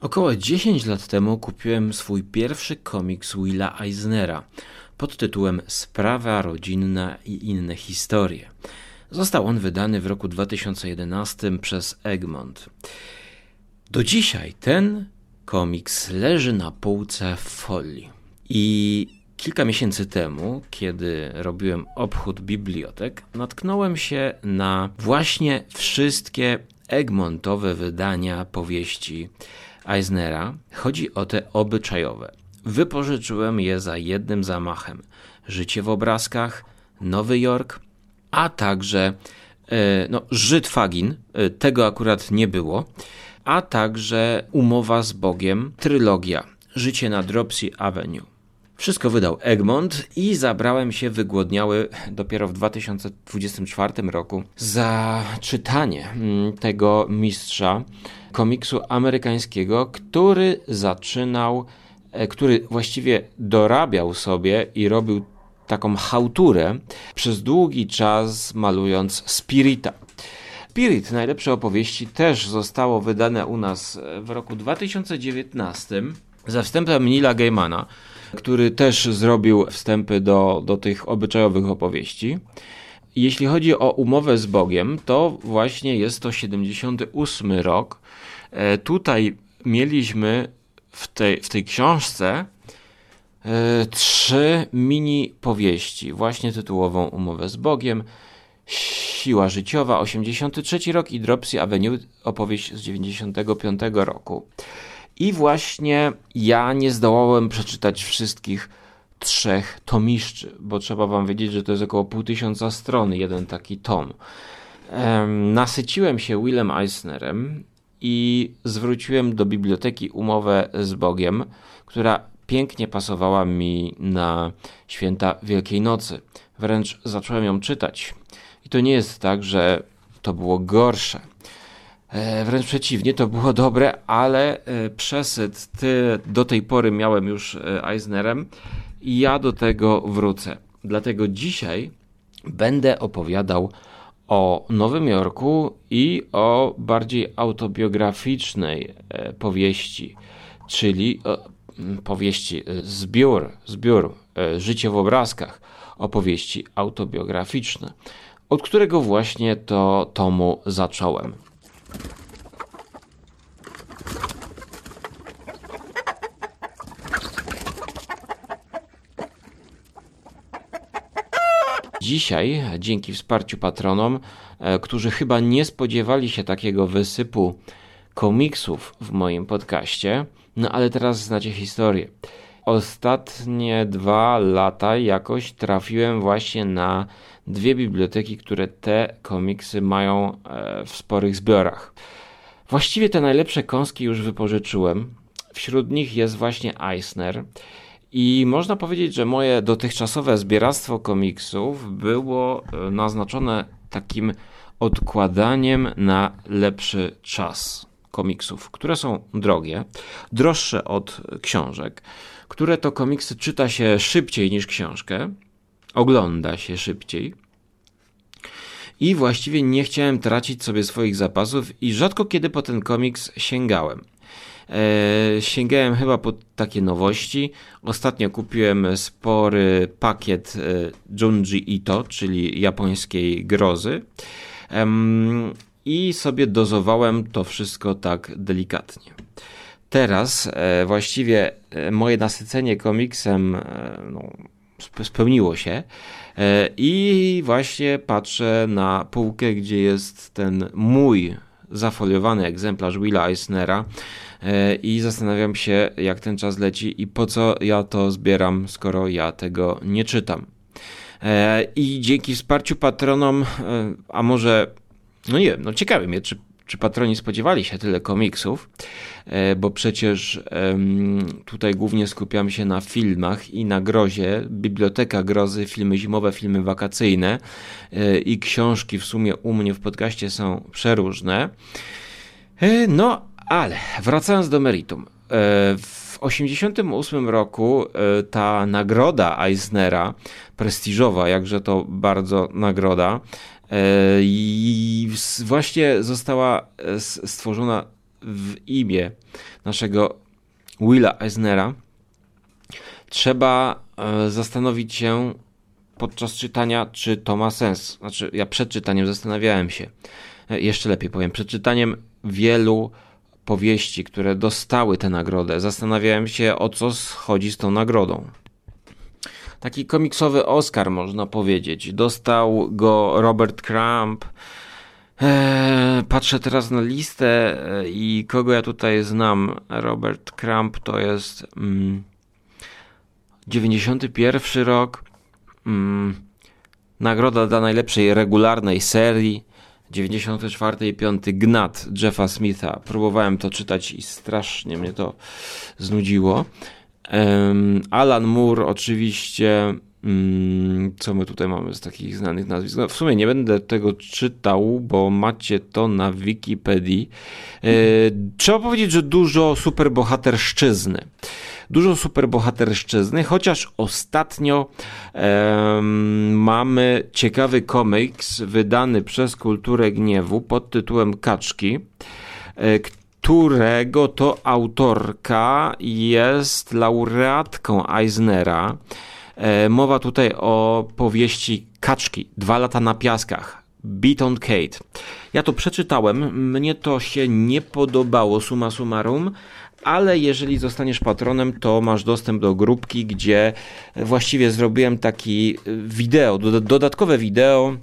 Około 10 lat temu kupiłem swój pierwszy komiks Willa Eisnera pod tytułem Sprawa rodzinna i inne historie. Został on wydany w roku 2011 przez Egmont. Do dzisiaj ten komiks leży na półce w folii. I kilka miesięcy temu, kiedy robiłem obchód bibliotek, natknąłem się na właśnie wszystkie Egmontowe wydania powieści Eisnera. Chodzi o te obyczajowe. Wypożyczyłem je za jednym zamachem. Życie w obrazkach, Nowy Jork, a także e, no, Żyd Fagin, e, tego akurat nie było, a także Umowa z Bogiem, trylogia Życie na Dropsy Avenue. Wszystko wydał Egmont i zabrałem się wygłodniały dopiero w 2024 roku za czytanie mm, tego mistrza komiksu amerykańskiego, który zaczynał, e, który właściwie dorabiał sobie i robił taką hałturę przez długi czas malując Spirita. Spirit, najlepsze opowieści, też zostało wydane u nas w roku 2019 za wstępem Nila Gaimana, który też zrobił wstępy do, do tych obyczajowych opowieści. Jeśli chodzi o umowę z Bogiem, to właśnie jest to 78 rok. E, tutaj mieliśmy w tej, w tej książce e, trzy mini powieści, właśnie tytułową Umowę z Bogiem, Siła życiowa 83 rok i Dropsy Avenue opowieść z 95 roku. I właśnie ja nie zdołałem przeczytać wszystkich trzech tomiszczy, bo trzeba wam wiedzieć, że to jest około pół tysiąca stron, jeden taki tom. Um, nasyciłem się Willem Eisnerem i zwróciłem do biblioteki umowę z Bogiem, która pięknie pasowała mi na święta Wielkiej Nocy. Wręcz zacząłem ją czytać. I to nie jest tak, że to było gorsze. E, wręcz przeciwnie, to było dobre, ale e, przesyt ty do tej pory miałem już e, Eisnerem i ja do tego wrócę. Dlatego dzisiaj będę opowiadał o Nowym Jorku i o bardziej autobiograficznej powieści, czyli powieści zbiór, zbiór Życie w obrazkach, opowieści autobiograficzne, od którego właśnie to tomu zacząłem. Dzisiaj, dzięki wsparciu patronom, e, którzy chyba nie spodziewali się takiego wysypu komiksów w moim podcaście, no ale teraz znacie historię. Ostatnie dwa lata jakoś trafiłem właśnie na dwie biblioteki, które te komiksy mają e, w sporych zbiorach. Właściwie te najlepsze kąski już wypożyczyłem. Wśród nich jest właśnie Eisner. I można powiedzieć, że moje dotychczasowe zbieractwo komiksów było e, naznaczone takim odkładaniem na lepszy czas komiksów, które są drogie, droższe od książek, które to komiksy czyta się szybciej niż książkę, ogląda się szybciej. I właściwie nie chciałem tracić sobie swoich zapasów i rzadko kiedy po ten komiks sięgałem. E, sięgałem chyba po takie nowości. Ostatnio kupiłem spory pakiet e, Junji Ito, czyli japońskiej grozy. I sobie dozowałem to wszystko tak delikatnie. Teraz e, właściwie moje nasycenie komiksem no, spełniło się. I właśnie patrzę na półkę, gdzie jest ten mój zafoliowany egzemplarz Willa Eisnera e, i zastanawiam się, jak ten czas leci i po co ja to zbieram, skoro ja tego nie czytam. E, I dzięki wsparciu patronom, e, a może, no nie wiem, no ciekawy mnie, czy czy patroni spodziewali się tyle komiksów, e, bo przecież tutaj głównie skupiam się na filmach i na grozie. Biblioteka grozy, filmy zimowe, filmy wakacyjne e, i książki w sumie u mnie w podcaście są przeróżne. E, no, ale wracając do meritum. W 1988 roku ta nagroda Eisnera, prestiżowa, jakże to bardzo nagroda, I właśnie została e, stworzona w imię naszego Willa Eisnera, trzeba e, zastanowić się podczas czytania, czy to ma sens. Znaczy, ja przed czytaniem zastanawiałem się, e, jeszcze lepiej powiem, przed czytaniem wielu powieści, które dostały tę nagrodę, zastanawiałem się, o co chodzi z tą nagrodą. Taki komiksowy Oscar, można powiedzieć. Dostał go Robert Crumb. Eee, patrzę teraz na listę e, i kogo ja tutaj znam. Robert Crumb to jest mm, 91 rok. Mm, nagroda dla najlepszej regularnej serii. 94 i 5 Gnat Jeffa Smitha. Próbowałem to czytać i strasznie mnie to znudziło. Alan Moore oczywiście. Um, co my tutaj mamy z takich znanych nazwisk? No, w sumie nie będę tego czytał, bo macie to na Wikipedii. E, trzeba powiedzieć, że dużo superbohaterszczyzny dużo superbohaterszczyzny, chociaż ostatnio um, mamy ciekawy komiks wydany przez Kulturę Gniewu pod tytułem Kaczki, e, którego to autorka jest laureatką Eisnera. E, mowa tutaj o powieści Kaczki, Dwa lata na piaskach. Beaton Kate. Ja to przeczytałem, mnie to się nie podobało summa summarum, ale jeżeli zostaniesz patronem, to masz dostęp do grupki, gdzie właściwie zrobiłem taki wideo, dodatkowe wideo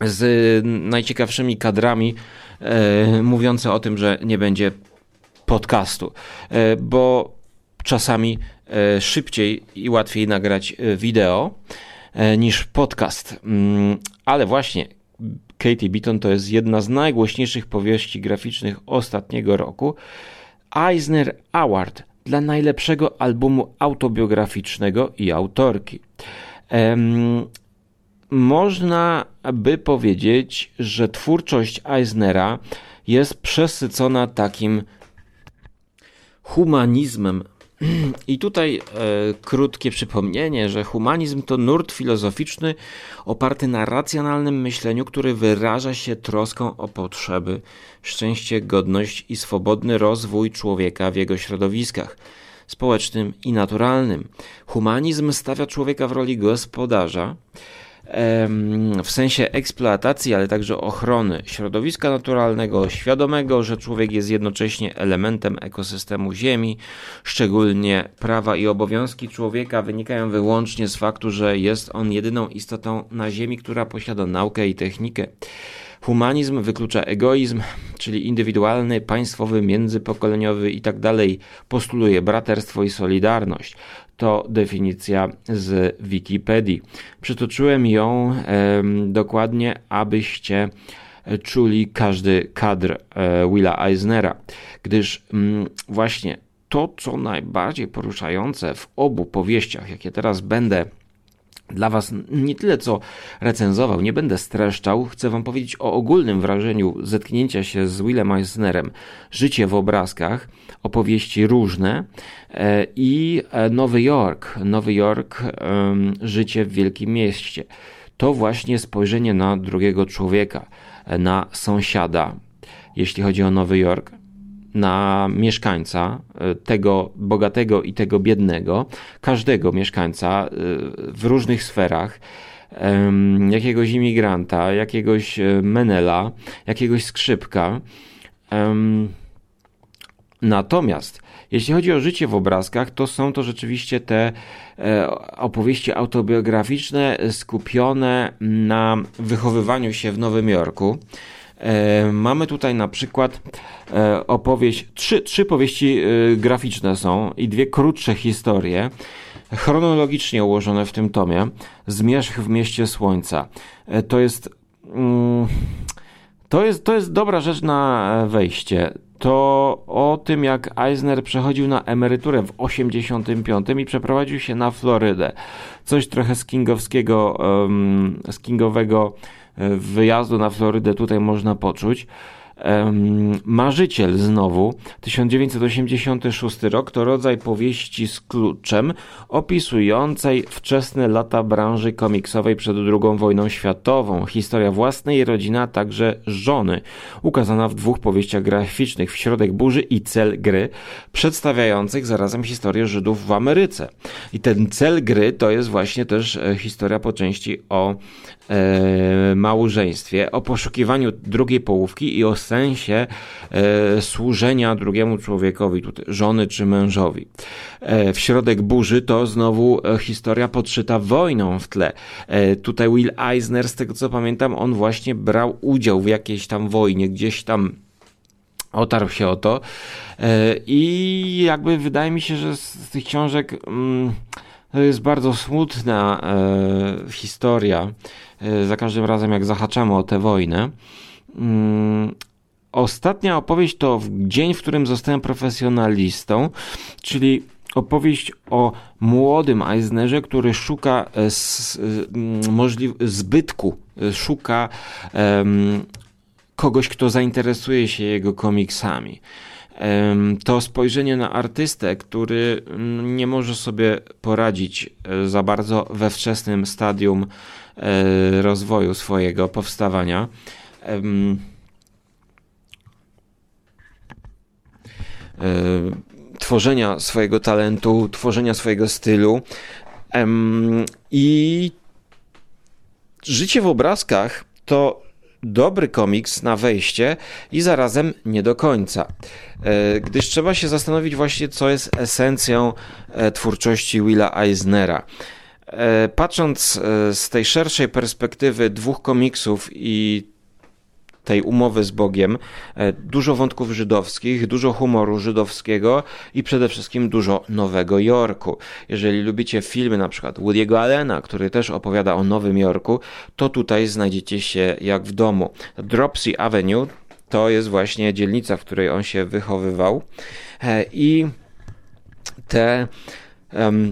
z najciekawszymi kadrami mówiące o tym, że nie będzie podcastu, e, bo czasami e, szybciej i łatwiej nagrać e, wideo e, niż podcast. Mm, ale właśnie Katie Beaton to jest jedna z najgłośniejszych powieści graficznych ostatniego roku. Eisner Award dla najlepszego albumu autobiograficznego i autorki. Można by powiedzieć, że twórczość Eisnera jest przesycona takim humanizmem I tutaj e, krótkie przypomnienie, że humanizm to nurt filozoficzny oparty na racjonalnym myśleniu, który wyraża się troską o potrzeby, szczęście, godność i swobodny rozwój człowieka w jego środowiskach społecznym i naturalnym. Humanizm stawia człowieka w roli gospodarza, w sensie eksploatacji, ale także ochrony środowiska naturalnego, świadomego, że człowiek jest jednocześnie elementem ekosystemu Ziemi. Szczególnie prawa i obowiązki człowieka wynikają wyłącznie z faktu, że jest on jedyną istotą na Ziemi, która posiada naukę i technikę. Humanizm wyklucza egoizm, czyli indywidualny, państwowy, międzypokoleniowy itd. Tak postuluje braterstwo i solidarność. To definicja z Wikipedii. Przytoczyłem ją e, dokładnie, abyście czuli każdy kadr e, Willa Eisnera, gdyż mm, właśnie to, co najbardziej poruszające w obu powieściach, jakie teraz będę dla Was nie tyle co recenzował, nie będę streszczał, chcę Wam powiedzieć o ogólnym wrażeniu zetknięcia się z Willem Eisnerem. Życie w obrazkach, opowieści różne e, i e, Nowy Jork. Nowy Jork, życie w wielkim mieście. To właśnie spojrzenie na drugiego człowieka, na sąsiada, jeśli chodzi o Nowy Jork na mieszkańca, e, tego bogatego i tego biednego, każdego mieszkańca e, w różnych sferach, jakiegoś imigranta, jakiegoś e, menela, jakiegoś skrzypka. Natomiast jeśli chodzi o życie w obrazkach, to są to rzeczywiście te opowieści autobiograficzne skupione na wychowywaniu się w Nowym Jorku. E, mamy tutaj na przykład e, opowieść, trzy, trzy powieści e, graficzne są i dwie krótsze historie, chronologicznie ułożone w tym tomie. Zmierzch w mieście słońca. To jest. Mm, to jest, to jest dobra rzecz na wejście. To o tym, jak Eisner przechodził na emeryturę w 85 i przeprowadził się na Florydę. Coś trochę z kingowskiego, z kingowego wyjazdu na Florydę tutaj można poczuć. Marzyciel znowu, 1986 rok, to rodzaj powieści z kluczem opisującej wczesne lata branży komiksowej przed II wojną światową. Historia własnej rodziny, a także żony, ukazana w dwóch powieściach graficznych, W środek burzy i Cel gry, przedstawiających zarazem historię Żydów w Ameryce. I ten cel gry to jest właśnie też e, historia po części o e, małżeństwie, o poszukiwaniu drugiej połówki i o sensie e, służenia drugiemu człowiekowi, tutaj, żony czy mężowi. E, w środek burzy to znowu e, historia podszyta wojną w tle. E, tutaj Will Eisner, z tego co pamiętam, on właśnie brał udział w jakiejś tam wojnie, gdzieś tam otarł się o to e, i jakby wydaje mi się, że z tych książek mm, to jest bardzo smutna e, historia. E, za każdym razem, jak zahaczamy o tę wojnę. Mm, ostatnia opowieść to dzień, w którym zostałem profesjonalistą, czyli opowieść o młodym Eisnerze, który szuka zbytku, szuka kogoś, kto zainteresuje się jego komiksami. To spojrzenie na artystę, który mm, nie może sobie poradzić e, za bardzo we wczesnym stadium e, rozwoju swojego powstawania. E, tworzenia swojego talentu, tworzenia swojego stylu. I życie w obrazkach to dobry komiks na wejście i zarazem nie do końca. E, gdyż trzeba się zastanowić właśnie, co jest esencją e, twórczości Willa Eisnera. E, patrząc z tej szerszej perspektywy dwóch komiksów i tej umowy z Bogiem, e, dużo wątków żydowskich, dużo humoru żydowskiego i przede wszystkim dużo Nowego Jorku. Jeżeli lubicie filmy na przykład Woody'ego Allena, który też opowiada o Nowym Jorku, to tutaj znajdziecie się jak w domu. Dropsy Avenue to jest właśnie dzielnica, w której on się wychowywał e, i te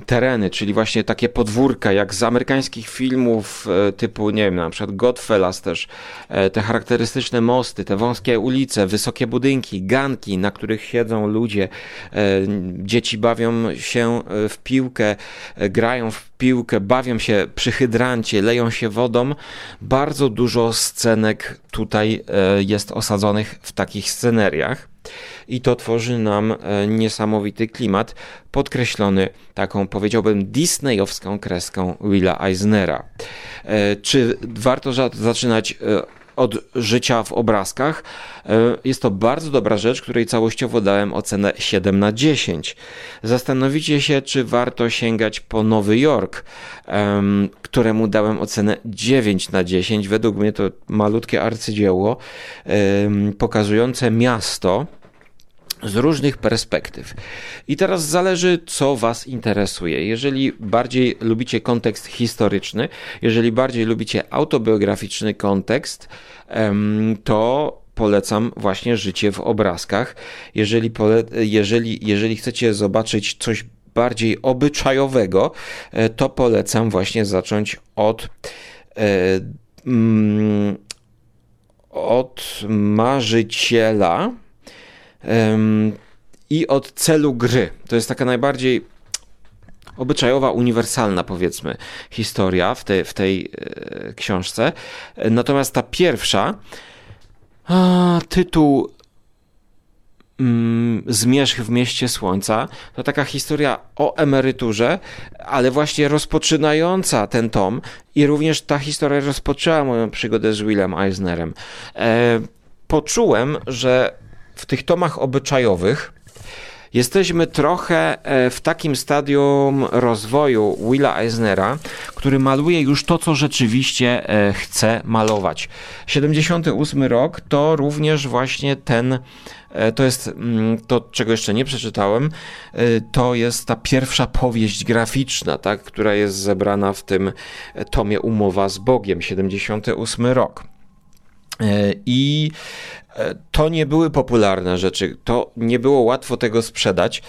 tereny, czyli właśnie takie podwórka, jak z amerykańskich filmów e, typu, nie wiem, na przykład Godfellas też, e, te charakterystyczne mosty, te wąskie ulice, wysokie budynki, ganki, na których siedzą ludzie, e, dzieci bawią się w piłkę, grają w piłkę, bawią się przy hydrancie, leją się wodą. Bardzo dużo scenek tutaj jest osadzonych w takich sceneriach i to tworzy nam e, niesamowity klimat, podkreślony taką, powiedziałbym, disneyowską kreską Willa Eisnera. E, czy warto zaczynać e, od życia w obrazkach. Jest to bardzo dobra rzecz, której całościowo dałem ocenę 7 na 10. Zastanowicie się, czy warto sięgać po Nowy Jork, któremu dałem ocenę 9 na 10. Według mnie to malutkie arcydzieło pokazujące miasto, z różnych perspektyw. I teraz zależy, co Was interesuje. Jeżeli bardziej lubicie kontekst historyczny, jeżeli bardziej lubicie autobiograficzny kontekst, to polecam właśnie życie w obrazkach. Jeżeli, pole, jeżeli, jeżeli chcecie zobaczyć coś bardziej obyczajowego, e, to polecam właśnie zacząć od. E, mm, od marzyciela, i od celu gry. To jest taka najbardziej obyczajowa, uniwersalna, powiedzmy, historia w, te, w tej e, książce. Natomiast ta pierwsza, a, tytuł mm, Zmierzch w mieście słońca, to taka historia o emeryturze, ale właśnie rozpoczynająca ten tom i również ta historia rozpoczęła moją przygodę z Willem Eisnerem. E, poczułem, że w tych tomach obyczajowych jesteśmy trochę e, w takim stadium rozwoju Willa Eisnera, który maluje już to, co rzeczywiście e, chce malować. 78 rok to również właśnie ten e, to jest mm, to, czego jeszcze nie przeczytałem, to jest ta pierwsza powieść graficzna, tak, która jest zebrana w tym tomie Umowa z Bogiem, 78 rok. I to nie były popularne rzeczy, to nie było łatwo tego sprzedać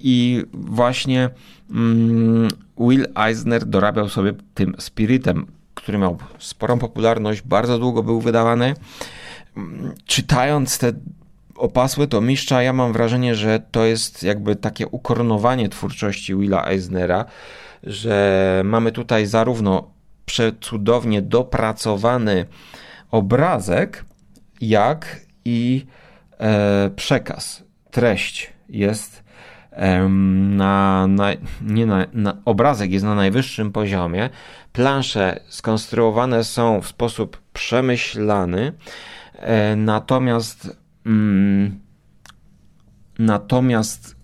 i właśnie mm, Will Eisner dorabiał sobie tym spiritem, który miał sporą popularność, bardzo długo był wydawany. czytając te opasłe to mistrza, ja mam wrażenie, że to jest jakby takie ukoronowanie twórczości Willa Eisnera, że mamy tutaj zarówno przecudownie dopracowany obrazek, jak i e, przekaz, treść jest na, na, nie na, na, obrazek jest na najwyższym poziomie, plansze skonstruowane są w sposób przemyślany, e, natomiast mm, natomiast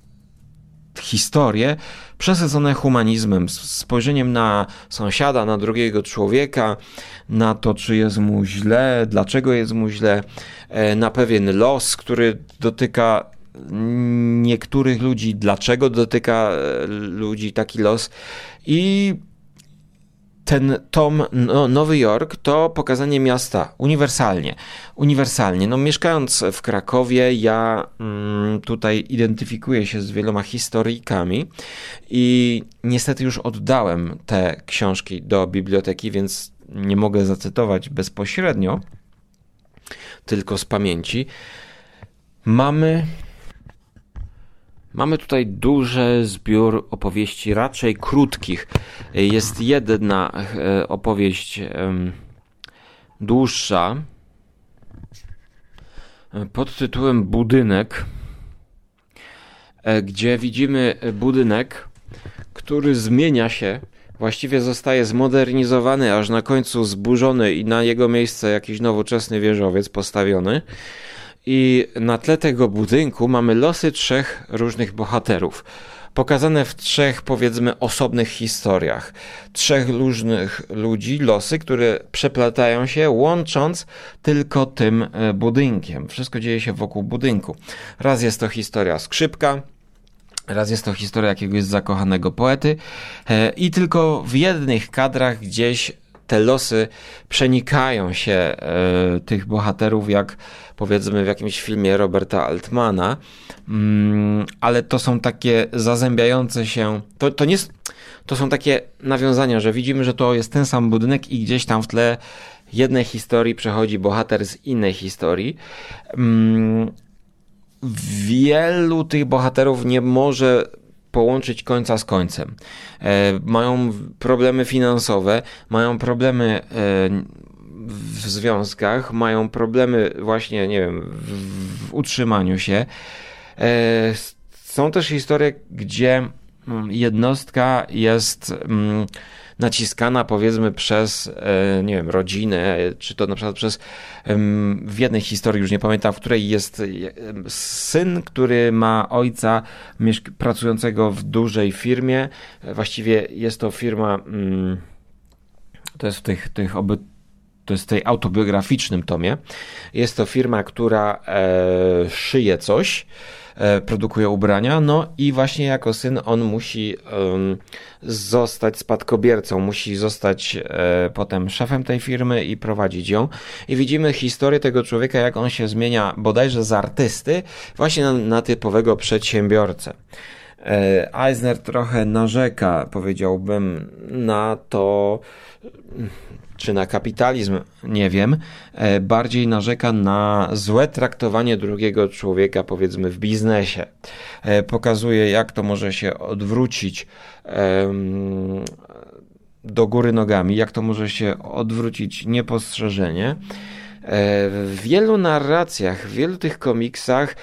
historie przesadzone humanizmem, spojrzeniem na sąsiada, na drugiego człowieka, na to, czy jest mu źle, dlaczego jest mu źle, e, na pewien los, który dotyka niektórych ludzi, dlaczego dotyka e, ludzi taki los. I ten tom no, Nowy Jork to pokazanie miasta uniwersalnie. Uniwersalnie. No, mieszkając w Krakowie, ja mm, tutaj identyfikuję się z wieloma historykami i niestety już oddałem te książki do biblioteki, więc nie mogę zacytować bezpośrednio, tylko z pamięci. Mamy Mamy tutaj duży zbiór opowieści, raczej krótkich. Jest jedna e, opowieść dłuższa e, pod tytułem Budynek, e, gdzie widzimy budynek, który zmienia się, właściwie zostaje zmodernizowany, aż na końcu zburzony i na jego miejsce jakiś nowoczesny wieżowiec postawiony. I na tle tego budynku mamy losy trzech różnych bohaterów. Pokazane w trzech, powiedzmy, osobnych historiach. Trzech różnych ludzi, losy, które przeplatają się, łącząc tylko tym e, budynkiem. Wszystko dzieje się wokół budynku. Raz jest to historia skrzypka, Raz jest to historia jakiegoś zakochanego poety, e, i tylko w jednych kadrach gdzieś te losy przenikają się e, tych bohaterów, jak powiedzmy w jakimś filmie Roberta Altmana, mm, ale to są takie zazębiające się, to, to nie to są takie nawiązania, że widzimy, że to jest ten sam budynek i gdzieś tam w tle jednej historii przechodzi bohater z innej historii. Mm, wielu tych bohaterów nie może połączyć końca z końcem. E, mają problemy finansowe, mają problemy e, w związkach, mają problemy właśnie, nie wiem, w, w utrzymaniu się. E, są też historie, gdzie mm, jednostka jest mm, naciskana powiedzmy przez, e, nie wiem, rodzinę, czy to na przykład przez, w jednej historii, już nie pamiętam, w której jest syn, który ma ojca pracującego w dużej firmie, właściwie jest to firma, mm, to jest w tych, tych oby to jest w tej autobiograficznym tomie. Jest to firma, która e, szyje coś, E, produkuje ubrania, no i właśnie jako syn on musi um, zostać spadkobiercą, musi zostać e, potem szefem tej firmy i prowadzić ją. I widzimy historię tego człowieka, jak on się zmienia bodajże z artysty właśnie na, na typowego przedsiębiorcę. E, Eisner trochę narzeka, powiedziałbym, na to, czy na kapitalizm, nie wiem, e, bardziej narzeka na złe traktowanie drugiego człowieka, powiedzmy, w biznesie. E, pokazuje, jak to może się odwrócić do góry nogami, jak to może się odwrócić niepostrzeżenie. W wielu narracjach, w wielu tych komiksach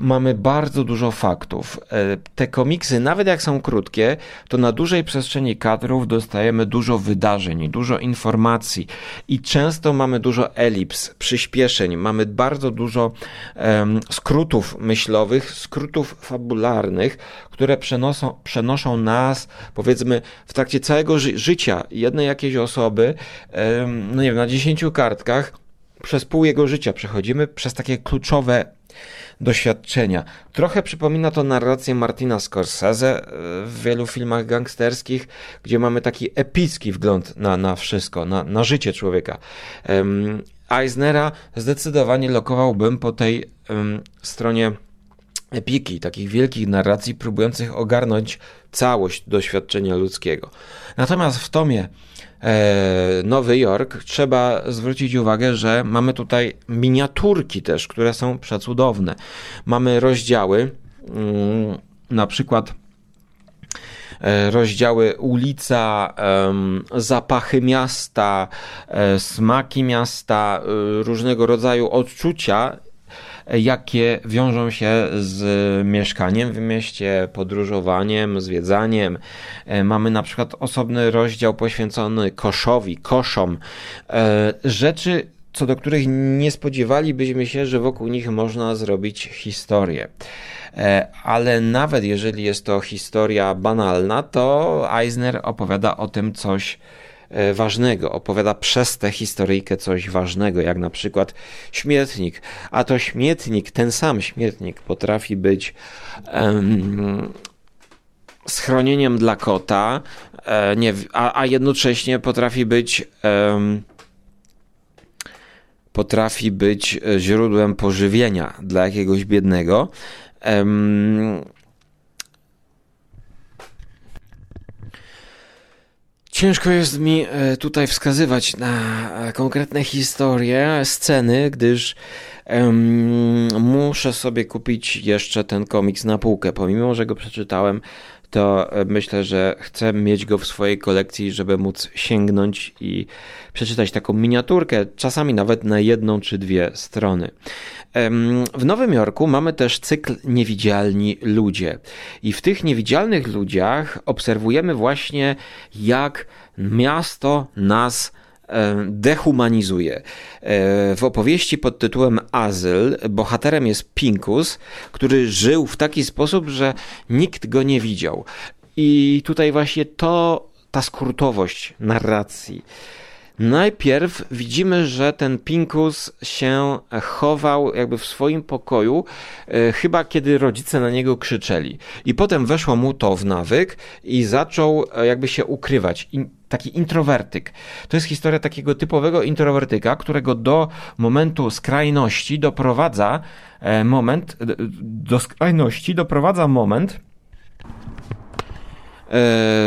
mamy bardzo dużo faktów. E, te komiksy, nawet jak są krótkie, to na dużej przestrzeni kadrów dostajemy dużo wydarzeń, dużo informacji i często mamy dużo elips, przyspieszeń, mamy bardzo dużo um, skrótów myślowych, skrótów fabularnych, które przenoszą, przenoszą nas, powiedzmy, w trakcie całego ży życia jednej jakiejś osoby, um, no nie wiem, na dziesięciu kartkach, przez pół jego życia przechodzimy przez takie kluczowe doświadczenia. Trochę przypomina to narrację Martina Scorsese e, w wielu filmach gangsterskich, gdzie mamy taki epicki wgląd na, na wszystko, na, na życie człowieka. Um, Eisnera zdecydowanie lokowałbym po tej um, stronie epiki, takich wielkich narracji próbujących ogarnąć całość doświadczenia ludzkiego. Natomiast w tomie Nowy Jork trzeba zwrócić uwagę, że mamy tutaj miniaturki też, które są przecudowne. Mamy rozdziały, mm, na przykład e, rozdziały ulica, zapachy miasta, e, smaki miasta, e, różnego rodzaju odczucia jakie wiążą się z mieszkaniem w mieście, podróżowaniem, zwiedzaniem. E, mamy na przykład osobny rozdział poświęcony koszowi, koszom. E, rzeczy, co do których nie spodziewalibyśmy się, że wokół nich można zrobić historię. E, ale nawet jeżeli jest to historia banalna, to Eisner opowiada o tym coś ważnego, opowiada przez tę historyjkę coś ważnego, jak na przykład śmietnik. A to śmietnik, ten sam śmietnik potrafi być um, schronieniem dla kota, e, nie, a, a, jednocześnie potrafi być um, potrafi być źródłem pożywienia dla jakiegoś biednego. Ciężko jest mi e, tutaj wskazywać na e, konkretne historie, sceny, gdyż um, muszę sobie kupić jeszcze ten komiks na półkę. Pomimo, że go przeczytałem, to e, myślę, że chcę mieć go w swojej kolekcji, żeby móc sięgnąć i przeczytać taką miniaturkę, czasami nawet na jedną czy dwie strony. W Nowym Jorku mamy też cykl Niewidzialni Ludzie. I w tych niewidzialnych ludziach obserwujemy właśnie, jak miasto nas dehumanizuje. E, w opowieści pod tytułem Azyl bohaterem jest Pinkus, który żył w taki sposób, że nikt go nie widział. I tutaj właśnie to, ta skrótowość narracji Najpierw widzimy, że ten Pinkus się chował jakby w swoim pokoju, e, chyba kiedy rodzice na niego krzyczeli. I potem weszło mu to w nawyk i zaczął e, jakby się ukrywać. Taki introwertyk. To jest historia takiego typowego introwertyka, którego do momentu skrajności doprowadza e, moment, do skrajności doprowadza moment,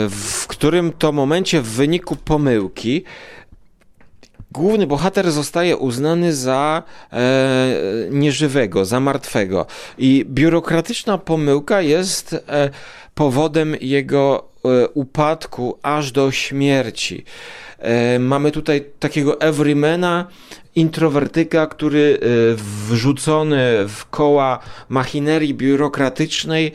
w którym to momencie w wyniku pomyłki główny bohater zostaje uznany za e, nieżywego, za martwego. I biurokratyczna pomyłka jest e, powodem jego e, upadku aż do śmierci. E, mamy tutaj takiego everymana, introwertyka, który e, wrzucony w koła machinerii biurokratycznej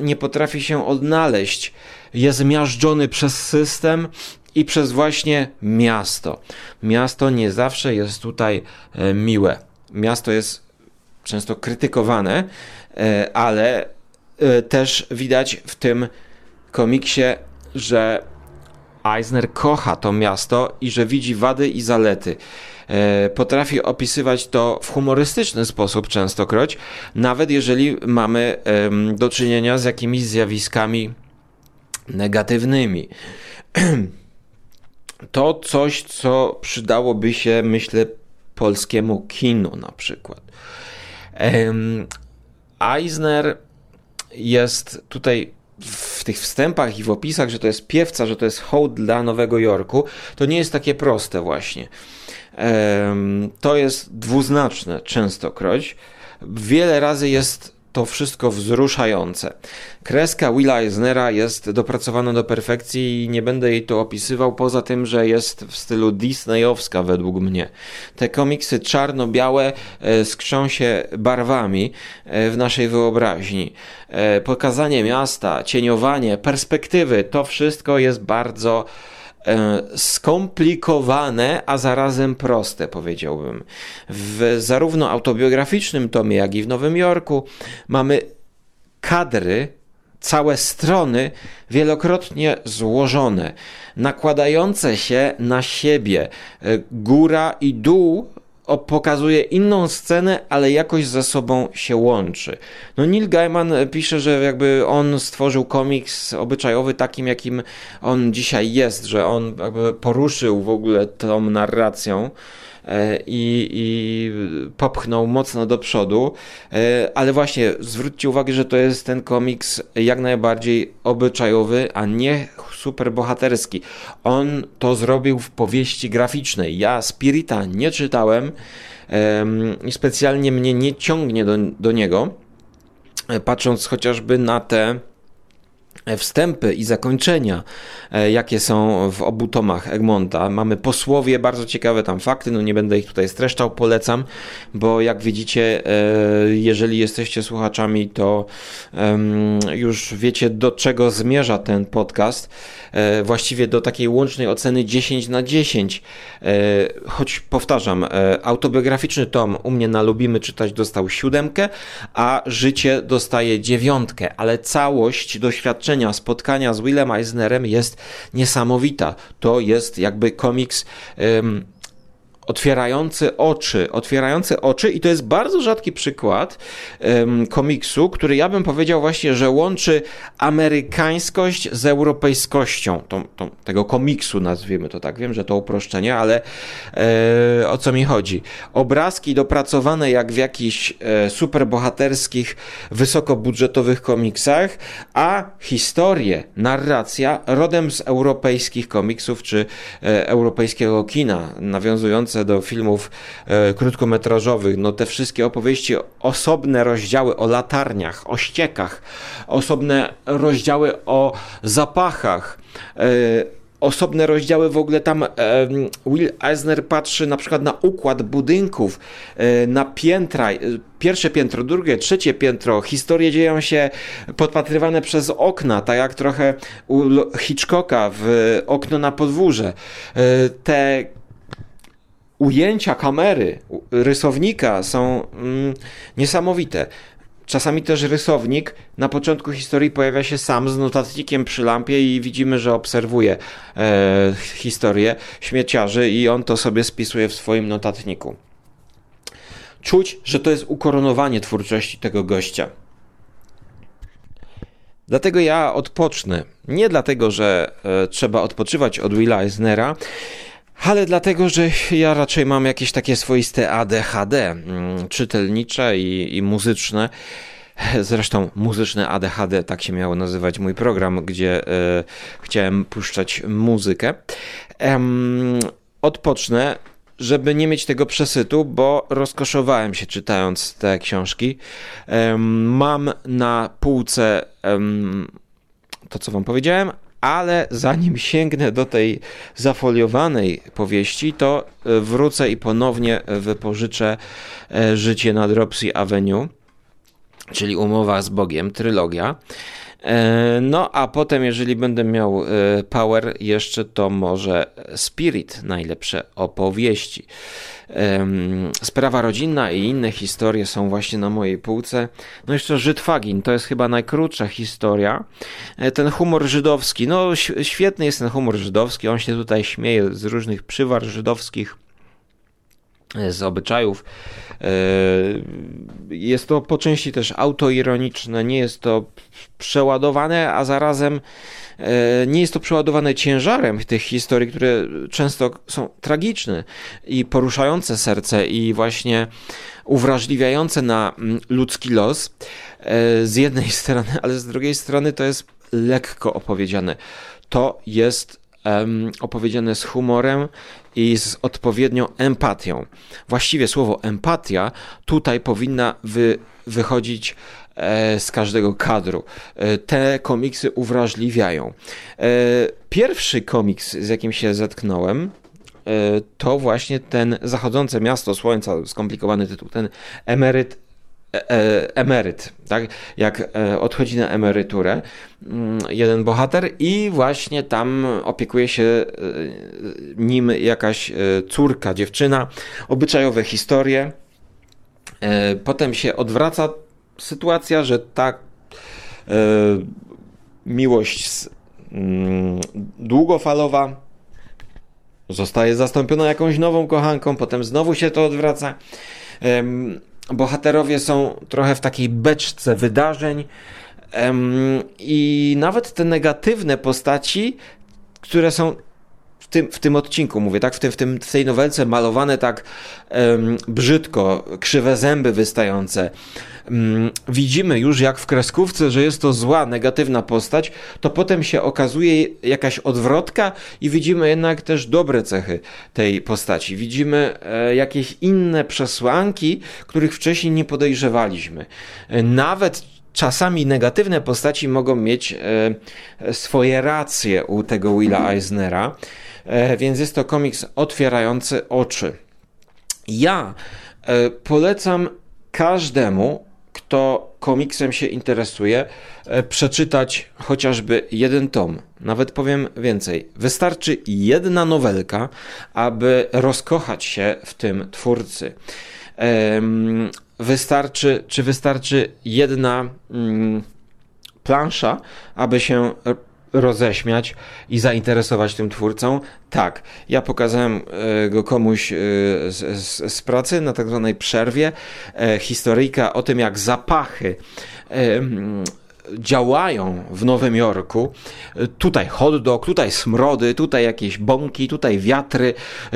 nie potrafi się odnaleźć. Jest miażdżony przez system i przez właśnie miasto. Miasto nie zawsze jest tutaj e, miłe. Miasto jest często krytykowane, e, ale e, też widać w tym komiksie, że Eisner kocha to miasto i że widzi wady i zalety. Potrafi opisywać to w humorystyczny sposób częstokroć, nawet jeżeli mamy do czynienia z jakimiś zjawiskami negatywnymi. to coś, co przydałoby się, myślę, polskiemu kinu na przykład. Eisner jest tutaj w tych wstępach i w opisach, że to jest piewca, że to jest hołd dla Nowego Jorku, to nie jest takie proste właśnie. To jest dwuznaczne częstokroć. Wiele razy jest to wszystko wzruszające. Kreska Willa Eisnera jest dopracowana do perfekcji i nie będę jej tu opisywał, poza tym, że jest w stylu disneyowska według mnie. Te komiksy czarno-białe e, skrzą się barwami e, w naszej wyobraźni. E, pokazanie miasta, cieniowanie, perspektywy, to wszystko jest bardzo skomplikowane, a zarazem proste, powiedziałbym. W zarówno autobiograficznym tomie, jak i w Nowym Jorku mamy kadry, całe strony wielokrotnie złożone, nakładające się na siebie. E, góra i dół pokazuje inną scenę, ale jakoś ze sobą się łączy. No Neil Gaiman pisze, że jakby on stworzył komiks obyczajowy takim, jakim on dzisiaj jest, że on jakby poruszył w ogóle tą narracją. E, i, i popchnął mocno do przodu, e, ale właśnie zwróćcie uwagę, że to jest ten komiks jak najbardziej obyczajowy, a nie super bohaterski. On to zrobił w powieści graficznej. Ja Spirita nie czytałem i specjalnie mnie nie ciągnie do, do niego, e, patrząc chociażby na te wstępy i zakończenia, e, jakie są w obu tomach Egmonta. Mamy posłowie, bardzo ciekawe tam fakty, no nie będę ich tutaj streszczał, polecam, bo jak widzicie, e, jeżeli jesteście słuchaczami, to już wiecie do czego zmierza ten podcast. E, właściwie do takiej łącznej oceny 10 na 10. Choć powtarzam, autobiograficzny tom u mnie na Lubimy czytać dostał siódemkę, a Życie dostaje dziewiątkę, ale całość doświadczenia spotkania z Willem Eisnerem jest niesamowita. To jest jakby komiks. Otwierający oczy, otwierający oczy i to jest bardzo rzadki przykład um, komiksu, który ja bym powiedział właśnie, że łączy amerykańskość z europejskością tą, tą, tego komiksu, nazwijmy to tak. Wiem, że to uproszczenie, ale e, o co mi chodzi? Obrazki dopracowane jak w jakichś e, superbohaterskich, wysokobudżetowych komiksach, a historie, narracja rodem z europejskich komiksów czy e, europejskiego kina, nawiązujące do filmów e, krótkometrażowych, no te wszystkie opowieści, osobne rozdziały o latarniach, o ściekach, osobne rozdziały o zapachach, e, osobne rozdziały w ogóle tam e, Will Eisner patrzy na przykład na układ budynków, na piętra, pierwsze piętro, drugie, trzecie piętro, historie dzieją się podpatrywane przez okna, tak jak trochę u Hitchcocka w Okno na podwórze. Te ujęcia kamery, rysownika są mm, niesamowite. Czasami też rysownik na początku historii pojawia się sam z notatnikiem przy lampie i widzimy, że obserwuje e, historię śmieciarzy i on to sobie spisuje w swoim notatniku. Czuć, że to jest ukoronowanie twórczości tego gościa. Dlatego ja odpocznę. Nie dlatego, że e, trzeba odpoczywać od Willa Eisnera, ale dlatego, że ja raczej mam jakieś takie swoiste ADHD, mm, czytelnicze i, i muzyczne. Zresztą muzyczne ADHD, tak się miało nazywać mój program, gdzie e, chciałem puszczać muzykę. Ehm, odpocznę, żeby nie mieć tego przesytu, bo rozkoszowałem się czytając te książki. Mam na półce to, co wam powiedziałem, ale zanim sięgnę do tej zafoliowanej powieści, to e, wrócę i ponownie wypożyczę e, Życie na Dropsy Avenue, czyli Umowa z Bogiem, trylogia. E, no a potem, jeżeli będę miał power jeszcze, to może Spirit, najlepsze opowieści. Sprawa rodzinna i inne historie są właśnie na mojej półce. No jeszcze Żydwagin, to jest chyba najkrótsza historia. E, ten humor żydowski, no świetny jest ten humor żydowski, on się tutaj śmieje z różnych przywar żydowskich e, z obyczajów. E, jest to po części też autoironiczne, nie jest to przeładowane, a zarazem E, nie jest to przeładowane ciężarem tych historii, które często są tragiczne i poruszające serce i właśnie uwrażliwiające na mm, ludzki los e, z jednej strony, ale z drugiej strony to jest lekko opowiedziane. To jest opowiedziane z humorem i z odpowiednią empatią. Właściwie słowo empatia tutaj powinna wy, wychodzić E, z każdego kadru. E, te komiksy uwrażliwiają. E, pierwszy komiks, z jakim się zetknąłem, to właśnie ten Zachodzące Miasto Słońca, skomplikowany tytuł, ten emeryt emeryt, tak? Jak odchodzi na emeryturę mm, jeden bohater i właśnie tam opiekuje się nim jakaś córka, dziewczyna, obyczajowe historie. Potem się odwraca sytuacja, że ta e, miłość mm, długofalowa zostaje zastąpiona jakąś nową kochanką, potem znowu się to odwraca. Bohaterowie są trochę w takiej beczce wydarzeń. I nawet te negatywne postaci, które są tym, w tym odcinku, mówię, tak, w, tym, w, tym, w tej nowelce malowane tak um, brzydko, krzywe zęby wystające. Um, widzimy już, jak w kreskówce, że jest to zła, negatywna postać, to potem się okazuje jakaś odwrotka i widzimy jednak też dobre cechy tej postaci. Widzimy e, jakieś inne przesłanki, których wcześniej nie podejrzewaliśmy. E, nawet czasami negatywne postaci mogą mieć e, swoje racje u tego Willa Eisnera. E, więc jest to komiks otwierający oczy. Ja e, polecam każdemu, kto komiksem się interesuje, e, przeczytać chociażby jeden tom. Nawet powiem więcej. Wystarczy jedna nowelka, aby rozkochać się w tym twórcy. Wystarczy, czy wystarczy jedna mm, plansza, aby się roześmiać i zainteresować tym twórcą. Tak, ja pokazałem e, go komuś e, z, z, z pracy na tak zwanej przerwie. E, historyjka o tym, jak zapachy działają w Nowym Jorku. Tutaj hot dog, tutaj smrody, tutaj jakieś bąki, tutaj wiatry,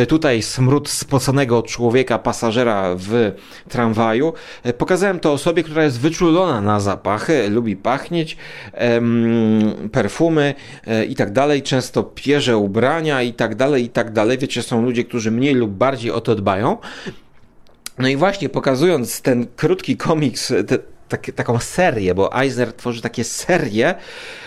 tutaj smród spoconego człowieka, pasażera w tramwaju. Pokazałem to osobie, która jest wyczulona na zapachy, lubi pachnieć, perfumy e, i tak dalej, często pierze ubrania i tak dalej, i tak dalej. Wiecie, są ludzie, którzy mniej lub bardziej o to dbają. No i właśnie pokazując ten krótki komiks, te, tak, taką serię, bo Eisner tworzy takie serie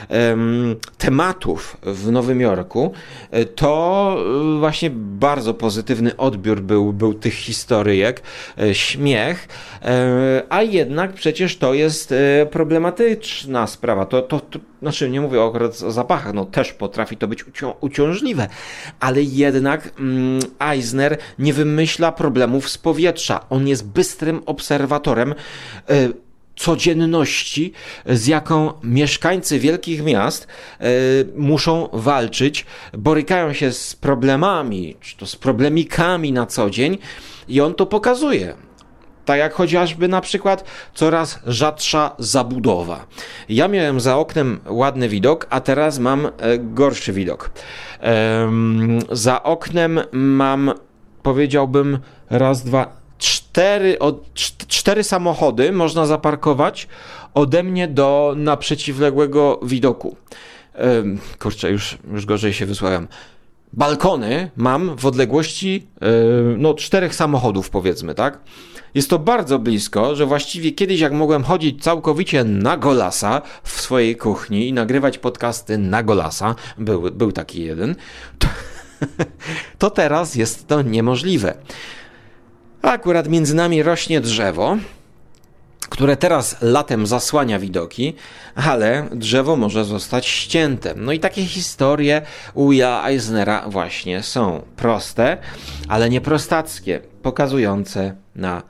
um, tematów w Nowym Jorku, e, to e, właśnie bardzo pozytywny odbiór był, był tych historyjek, e, śmiech, a jednak przecież to jest problematyczna sprawa. To, to, to znaczy, nie mówię akurat o zapachach, no też potrafi to być ucią uciążliwe, ale jednak mm, Eisner nie wymyśla problemów z powietrza. On jest bystrym obserwatorem codzienności, z jaką mieszkańcy wielkich miast e, muszą walczyć, borykają się z problemami, czy to z problemikami na co dzień, i on to pokazuje. Tak jak chociażby na przykład coraz rzadsza zabudowa. Ja miałem za oknem ładny widok, a teraz mam e, gorszy widok. Za oknem mam, powiedziałbym, raz, dwa, cztery, od, cztery samochody można zaparkować ode mnie do naprzeciwległego widoku. Kurczę, już, już gorzej się wysłałem. Balkony mam w odległości no, czterech samochodów, powiedzmy, tak? Jest to bardzo blisko, że właściwie kiedyś, jak mogłem chodzić całkowicie na golasa w swojej kuchni i nagrywać podcasty na golasa, był, był taki jeden, to, to teraz jest to niemożliwe. Akurat między nami rośnie drzewo, które teraz latem zasłania widoki, ale drzewo może zostać ścięte. No i takie historie u Ja Eisnera właśnie są proste, ale nie prostackie, pokazujące na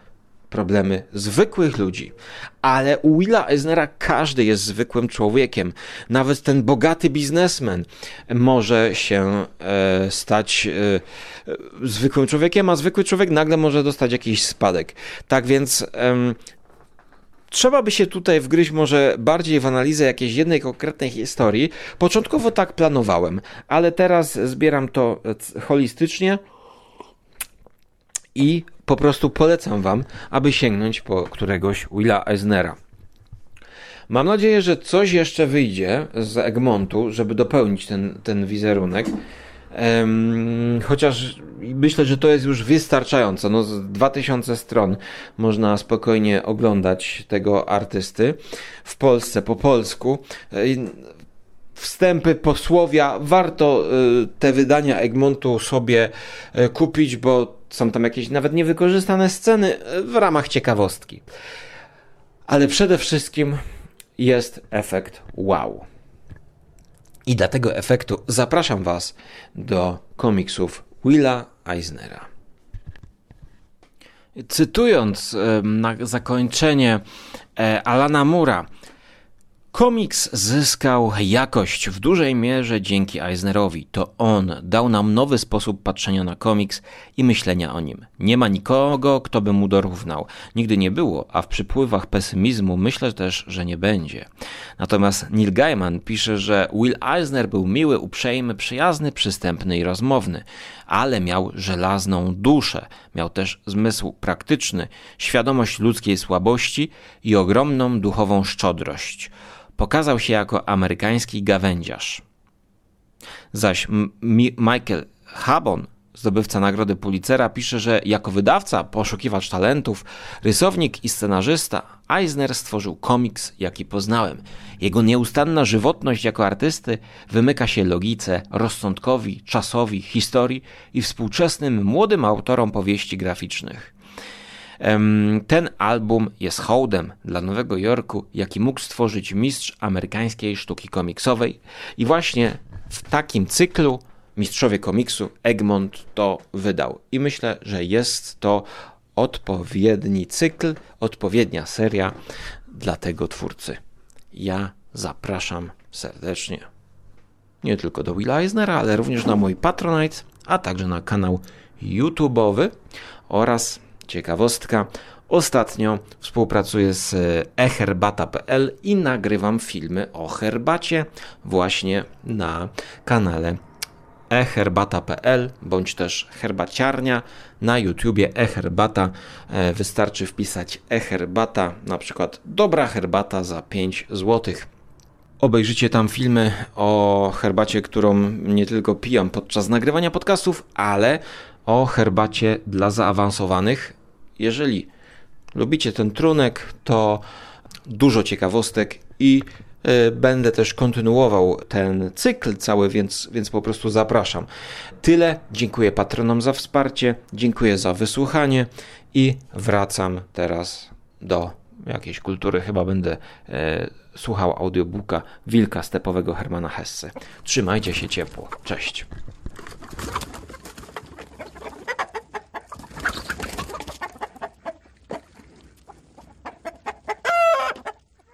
problemy zwykłych ludzi. Ale u Willa Eisnera każdy jest zwykłym człowiekiem. Nawet ten bogaty biznesmen może się e, stać e, zwykłym człowiekiem, a zwykły człowiek nagle może dostać jakiś spadek. Tak więc trzeba by się tutaj wgryźć może bardziej w analizę jakiejś jednej konkretnej historii. Początkowo tak planowałem, ale teraz zbieram to holistycznie i po prostu polecam Wam, aby sięgnąć po któregoś Willa Eisnera. Mam nadzieję, że coś jeszcze wyjdzie z Egmontu, żeby dopełnić ten, ten wizerunek. Um, chociaż myślę, że to jest już wystarczająco. No, z 2000 stron można spokojnie oglądać tego artysty w Polsce po polsku. Wstępy, posłowia, warto y, te wydania Egmontu sobie y, kupić, bo są tam jakieś nawet niewykorzystane sceny w ramach ciekawostki. Ale przede wszystkim jest efekt wow. I dla tego efektu zapraszam Was do komiksów Willa Eisnera. Cytując na zakończenie e, Alana Mura, Komiks zyskał jakość w dużej mierze dzięki Eisnerowi. To on dał nam nowy sposób patrzenia na komiks i myślenia o nim. Nie ma nikogo, kto by mu dorównał. Nigdy nie było, a w przypływach pesymizmu myślę też, że nie będzie. Natomiast Neil Gaiman pisze, że Will Eisner był miły, uprzejmy, przyjazny, przystępny i rozmowny, ale miał żelazną duszę. Miał też zmysł praktyczny, świadomość ludzkiej słabości i ogromną duchową szczodrość pokazał się jako amerykański gawędziarz. Zaś Michael Habon, zdobywca nagrody Pulitzera, pisze, że jako wydawca, poszukiwacz talentów, rysownik i scenarzysta, Eisner stworzył komiks, jaki poznałem. Jego nieustanna żywotność jako artysty wymyka się logice, rozsądkowi, czasowi, historii i współczesnym młodym autorom powieści graficznych. Ten album jest hołdem dla Nowego Jorku, jaki mógł stworzyć mistrz amerykańskiej sztuki komiksowej. I właśnie w takim cyklu mistrzowie komiksu Egmont to wydał. I myślę, że jest to odpowiedni cykl, odpowiednia seria dla tego twórcy. Ja zapraszam serdecznie nie tylko do Will Eisnera, ale również na mój Patronite, a także na kanał YouTube'owy oraz Ciekawostka. Ostatnio współpracuję z eherbata.pl i nagrywam filmy o herbacie właśnie na kanale eherbata.pl bądź też herbaciarnia na YouTubie eherbata. E, wystarczy wpisać eherbata, na przykład dobra herbata za 5 zł. Obejrzycie tam filmy o herbacie, którą nie tylko pijam podczas nagrywania podcastów, ale o herbacie dla zaawansowanych. Jeżeli lubicie ten trunek, to dużo ciekawostek i y, będę też kontynuował ten cykl cały, więc, więc po prostu zapraszam. Tyle. Dziękuję patronom za wsparcie, dziękuję za wysłuchanie i wracam teraz do jakiejś kultury. Chyba będę e, słuchał audiobooka Wilka Stepowego Hermana Hesse. Trzymajcie się ciepło. Cześć.